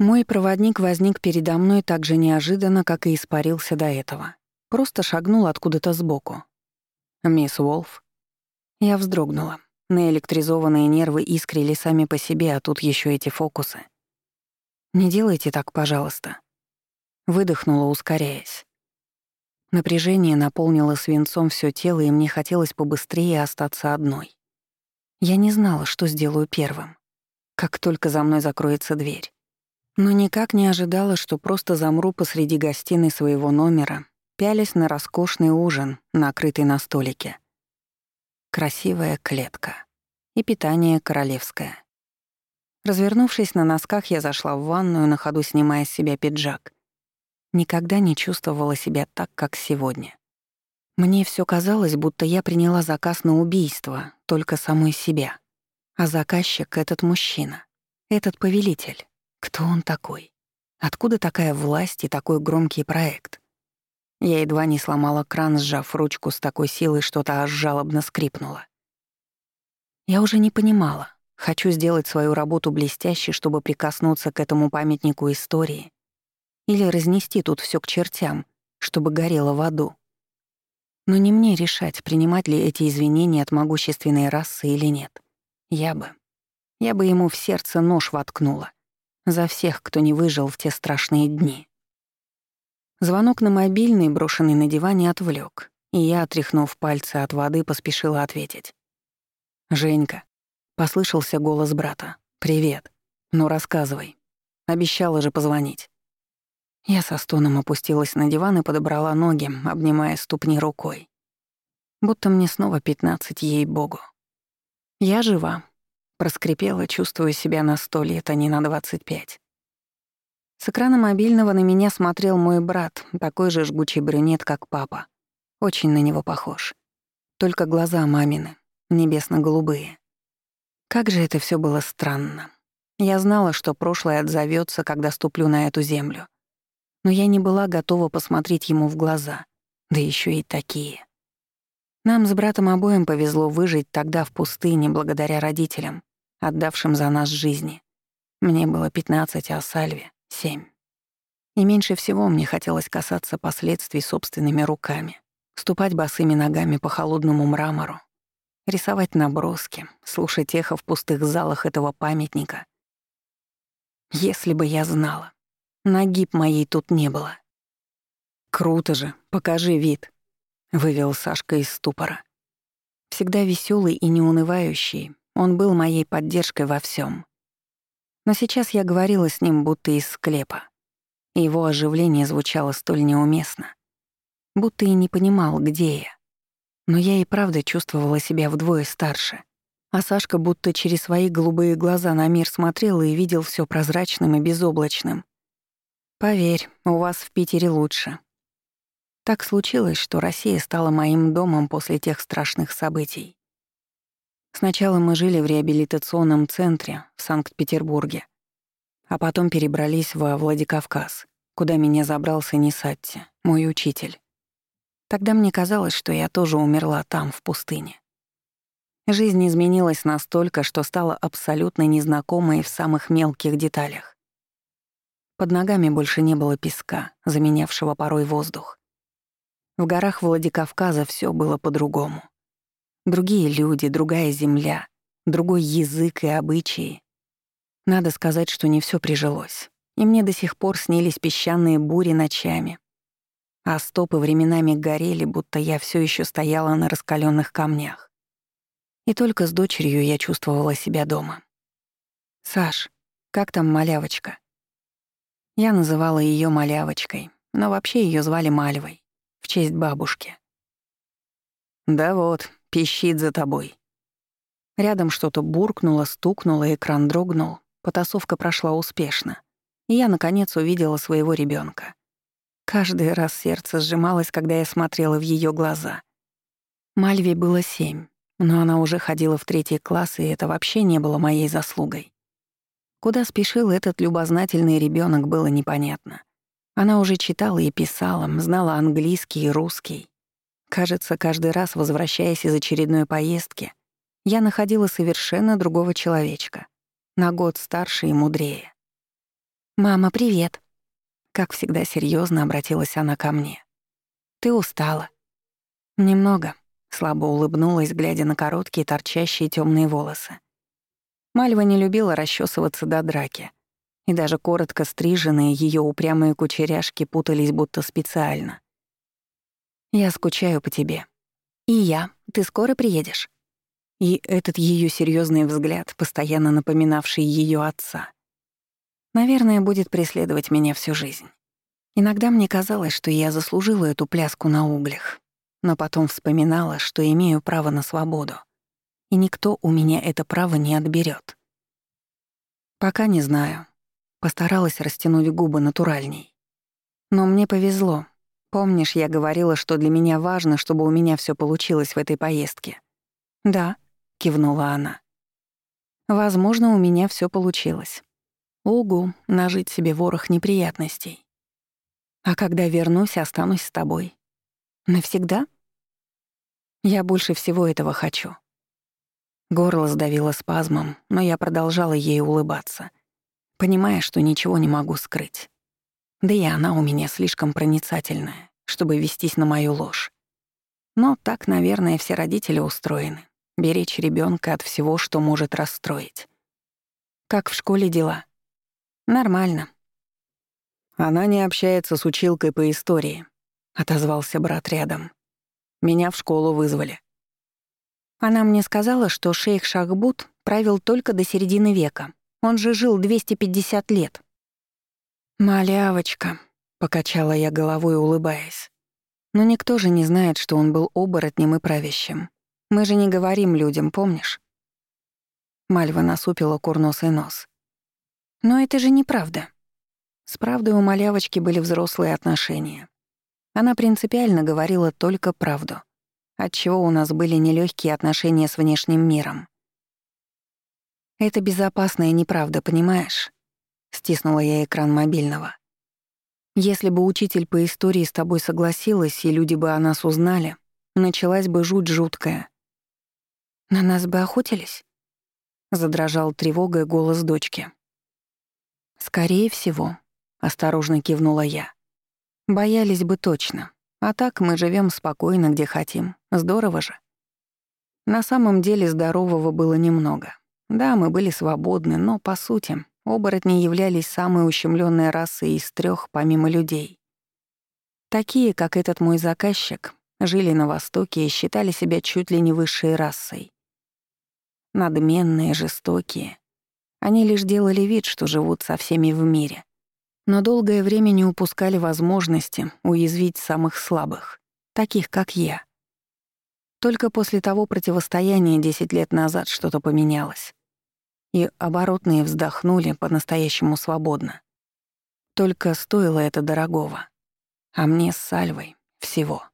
Мой проводник возник передо мной так же неожиданно, как и испарился до этого. Просто шагнул откуда-то сбоку. «Мисс Уолф». Я вздрогнула. Наэлектризованные нервы искрили сами по себе, а тут еще эти фокусы. «Не делайте так, пожалуйста». Выдохнула, ускоряясь. Напряжение наполнило свинцом все тело, и мне хотелось побыстрее остаться одной. Я не знала, что сделаю первым, как только за мной закроется дверь. Но никак не ожидала, что просто замру посреди гостиной своего номера, пялясь на роскошный ужин, накрытый на столике. Красивая клетка. И питание королевское. Развернувшись на носках, я зашла в ванную, на ходу снимая с себя пиджак. Никогда не чувствовала себя так, как сегодня. Мне все казалось, будто я приняла заказ на убийство, только самой себя. А заказчик — этот мужчина, этот повелитель. Кто он такой? Откуда такая власть и такой громкий проект? Я едва не сломала кран, сжав ручку с такой силой, что-то аж жалобно скрипнуло. Я уже не понимала, хочу сделать свою работу блестяще, чтобы прикоснуться к этому памятнику истории, или разнести тут все к чертям, чтобы горело в аду. Но не мне решать, принимать ли эти извинения от могущественной расы или нет. Я бы. Я бы ему в сердце нож воткнула. За всех, кто не выжил в те страшные дни. Звонок на мобильный, брошенный на диване, отвлек, и я, отряхнув пальцы от воды, поспешила ответить. «Женька», — послышался голос брата. «Привет. Ну, рассказывай. Обещала же позвонить». Я со стоном опустилась на диван и подобрала ноги, обнимая ступни рукой. Будто мне снова пятнадцать, ей-богу. Я жива. Проскрипела, чувствуя себя на сто лет, а не на двадцать пять. С экрана мобильного на меня смотрел мой брат, такой же жгучий брюнет, как папа. Очень на него похож. Только глаза мамины, небесно-голубые. Как же это все было странно. Я знала, что прошлое отзовется, когда ступлю на эту землю но я не была готова посмотреть ему в глаза, да еще и такие. Нам с братом обоим повезло выжить тогда в пустыне благодаря родителям, отдавшим за нас жизни. Мне было 15, а Сальве — 7. И меньше всего мне хотелось касаться последствий собственными руками, ступать босыми ногами по холодному мрамору, рисовать наброски, слушать эхо в пустых залах этого памятника. Если бы я знала, Нагиб моей тут не было. «Круто же, покажи вид», — вывел Сашка из ступора. Всегда веселый и неунывающий, он был моей поддержкой во всем. Но сейчас я говорила с ним будто из склепа. Его оживление звучало столь неуместно. Будто и не понимал, где я. Но я и правда чувствовала себя вдвое старше. А Сашка будто через свои голубые глаза на мир смотрел и видел все прозрачным и безоблачным. Поверь, у вас в Питере лучше. Так случилось, что Россия стала моим домом после тех страшных событий. Сначала мы жили в реабилитационном центре в Санкт-Петербурге, а потом перебрались во Владикавказ, куда меня забрал Санисатти, мой учитель. Тогда мне казалось, что я тоже умерла там, в пустыне. Жизнь изменилась настолько, что стала абсолютно незнакомой в самых мелких деталях. Под ногами больше не было песка, заменявшего порой воздух. В горах Владикавказа все было по-другому. Другие люди, другая земля, другой язык и обычаи. Надо сказать, что не все прижилось. И мне до сих пор снились песчаные бури ночами. А стопы временами горели, будто я все еще стояла на раскаленных камнях. И только с дочерью я чувствовала себя дома. «Саш, как там малявочка?» Я называла ее малявочкой, но вообще ее звали Мальвой, в честь бабушки. «Да вот, пищит за тобой». Рядом что-то буркнуло, стукнуло, экран дрогнул. Потасовка прошла успешно. И я, наконец, увидела своего ребенка. Каждый раз сердце сжималось, когда я смотрела в ее глаза. Мальве было семь, но она уже ходила в третий класс, и это вообще не было моей заслугой. Куда спешил этот любознательный ребенок, было непонятно. Она уже читала и писала, знала английский и русский. Кажется, каждый раз, возвращаясь из очередной поездки, я находила совершенно другого человечка, на год старше и мудрее. «Мама, привет!» Как всегда серьезно обратилась она ко мне. «Ты устала?» «Немного», — слабо улыбнулась, глядя на короткие торчащие темные волосы. Мальва не любила расчесываться до драки, и даже коротко стриженные ее упрямые кучеряшки путались будто специально. «Я скучаю по тебе». «И я. Ты скоро приедешь?» И этот ее серьезный взгляд, постоянно напоминавший ее отца — Наверное, будет преследовать меня всю жизнь. Иногда мне казалось, что я заслужила эту пляску на углях, но потом вспоминала, что имею право на свободу, и никто у меня это право не отберет. Пока не знаю. Постаралась растянуть губы натуральней. Но мне повезло. Помнишь, я говорила, что для меня важно, чтобы у меня все получилось в этой поездке? Да, кивнула она. Возможно, у меня все получилось. Угу, нажить себе ворох неприятностей. А когда вернусь, останусь с тобой. Навсегда? Я больше всего этого хочу. Горло сдавило спазмом, но я продолжала ей улыбаться, понимая, что ничего не могу скрыть. Да и она у меня слишком проницательная, чтобы вестись на мою ложь. Но так, наверное, все родители устроены — беречь ребенка от всего, что может расстроить. Как в школе дела? Нормально. Она не общается с училкой по истории, отозвался брат рядом. Меня в школу вызвали. Она мне сказала, что шейх Шахбут правил только до середины века. Он же жил 250 лет. «Малявочка», — покачала я головой, улыбаясь. «Но никто же не знает, что он был оборотнем и правящим. Мы же не говорим людям, помнишь?» Мальва насупила курносый нос. Но это же неправда. С правдой у малявочки были взрослые отношения. Она принципиально говорила только правду, отчего у нас были нелегкие отношения с внешним миром. «Это безопасная неправда, понимаешь?» — стиснула я экран мобильного. «Если бы учитель по истории с тобой согласилась, и люди бы о нас узнали, началась бы жуть жуткая». «На нас бы охотились?» — задрожал тревогой голос дочки. «Скорее всего», — осторожно кивнула я. «Боялись бы точно. А так мы живем спокойно, где хотим. Здорово же». На самом деле здорового было немного. Да, мы были свободны, но, по сути, оборотни являлись самой ущемленной расой из трех помимо людей. Такие, как этот мой заказчик, жили на Востоке и считали себя чуть ли не высшей расой. Надменные, жестокие, они лишь делали вид, что живут со всеми в мире. Но долгое время не упускали возможности уязвить самых слабых, таких как я. Только после того противостояния 10 лет назад что-то поменялось. И оборотные вздохнули по-настоящему свободно. Только стоило это дорогого. А мне с Сальвой всего.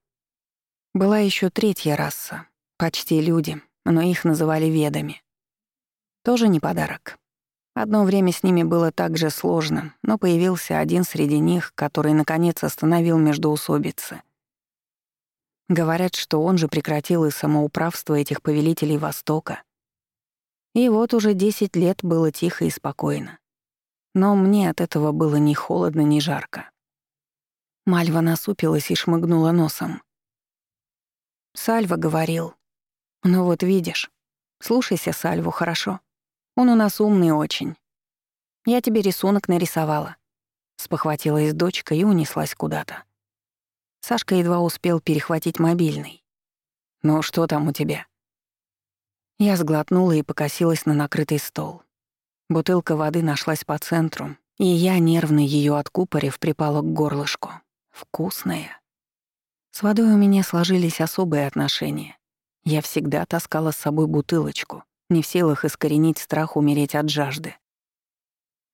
Была еще третья раса, почти люди, но их называли ведами. Тоже не подарок. Одно время с ними было так же сложно, но появился один среди них, который, наконец, остановил междоусобицы. Говорят, что он же прекратил и самоуправство этих повелителей Востока. И вот уже десять лет было тихо и спокойно. Но мне от этого было ни холодно, ни жарко. Мальва насупилась и шмыгнула носом. Сальва говорил. «Ну вот видишь. Слушайся Сальву, хорошо?» Он у нас умный очень. Я тебе рисунок нарисовала». Спохватилась дочка и унеслась куда-то. Сашка едва успел перехватить мобильный. «Ну что там у тебя?» Я сглотнула и покосилась на накрытый стол. Бутылка воды нашлась по центру, и я, нервно ее откупорив, припала к горлышку. Вкусная. С водой у меня сложились особые отношения. Я всегда таскала с собой бутылочку, не в силах искоренить страх умереть от жажды.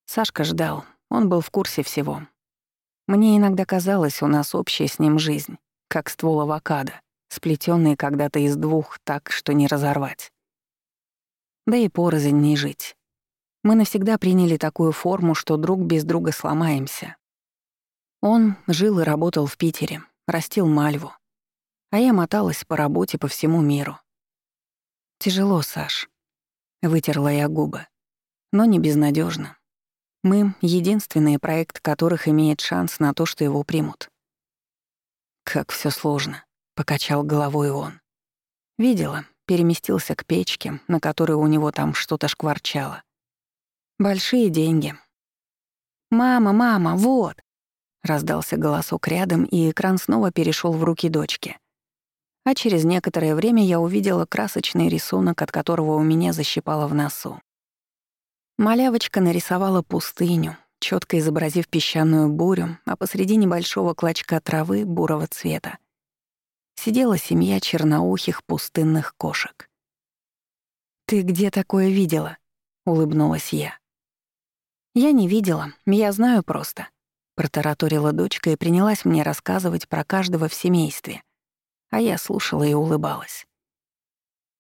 Сашка ждал, он был в курсе всего. Мне иногда казалось, у нас общая с ним жизнь, как ствол авокадо, сплетенный когда-то из двух так, что не разорвать. Да и порознь не жить. Мы навсегда приняли такую форму, что друг без друга сломаемся. Он жил и работал в Питере, растил мальву. А я моталась по работе по всему миру. Тяжело, Саш. Вытерла я губы. Но не безнадежно. Мы — единственный проект которых имеет шанс на то, что его примут. «Как все сложно», — покачал головой он. Видела, переместился к печке, на которой у него там что-то шкварчало. Большие деньги. «Мама, мама, вот!» Раздался голосок рядом, и экран снова перешел в руки дочки. А через некоторое время я увидела красочный рисунок, от которого у меня защипало в носу. Малявочка нарисовала пустыню, четко изобразив песчаную бурю, а посреди небольшого клочка травы бурого цвета сидела семья черноухих пустынных кошек. «Ты где такое видела?» — улыбнулась я. «Я не видела, я знаю просто», — протараторила дочка и принялась мне рассказывать про каждого в семействе, а я слушала и улыбалась.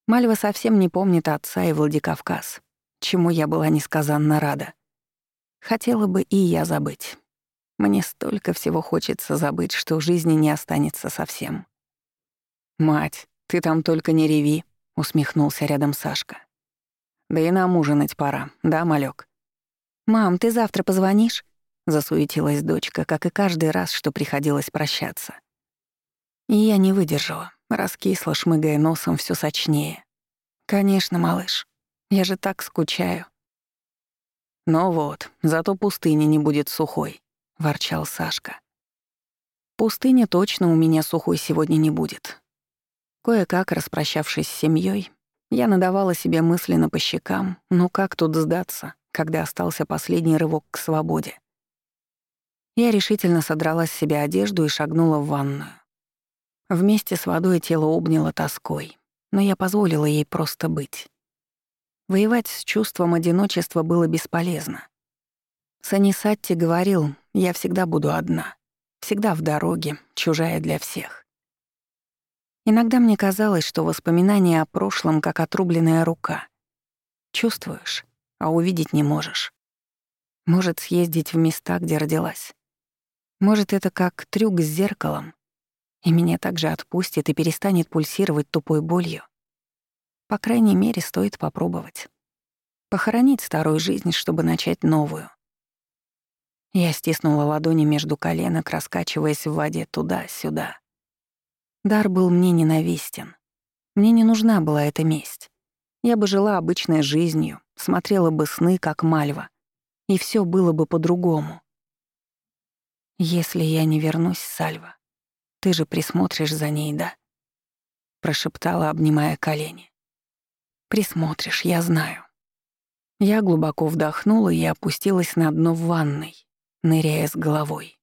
Мальва совсем не помнит отца и Владикавказ, чему я была несказанно рада. Хотела бы и я забыть. Мне столько всего хочется забыть, что жизни не останется совсем. «Мать, ты там только не реви», — усмехнулся рядом Сашка. «Да и нам ужинать пора, да, малек? «Мам, ты завтра позвонишь?» — засуетилась дочка, как и каждый раз, что приходилось прощаться. И я не выдержала, раскисла, шмыгая носом все сочнее. «Конечно, малыш, я же так скучаю». «Ну вот, зато пустыня не будет сухой», — ворчал Сашка. «Пустыня точно у меня сухой сегодня не будет». Кое-как, распрощавшись с семьей, я надавала себе мысленно по щекам, ну как тут сдаться, когда остался последний рывок к свободе. Я решительно содрала с себя одежду и шагнула в ванную. Вместе с водой тело обняло тоской, но я позволила ей просто быть. Воевать с чувством одиночества было бесполезно. Санисатти говорил, я всегда буду одна, всегда в дороге, чужая для всех. Иногда мне казалось, что воспоминания о прошлом как отрубленная рука. Чувствуешь, а увидеть не можешь. Может, съездить в места, где родилась. Может, это как трюк с зеркалом, и меня также отпустит и перестанет пульсировать тупой болью. По крайней мере, стоит попробовать. Похоронить старую жизнь, чтобы начать новую. Я стиснула ладони между коленок, раскачиваясь в воде туда-сюда. Дар был мне ненавистен. Мне не нужна была эта месть. Я бы жила обычной жизнью, смотрела бы сны, как Мальва, и все было бы по-другому. «Если я не вернусь, Сальва, ты же присмотришь за ней, да?» Прошептала, обнимая колени. Присмотришь, я знаю. Я глубоко вдохнула и опустилась на дно в ванной, ныряя с головой.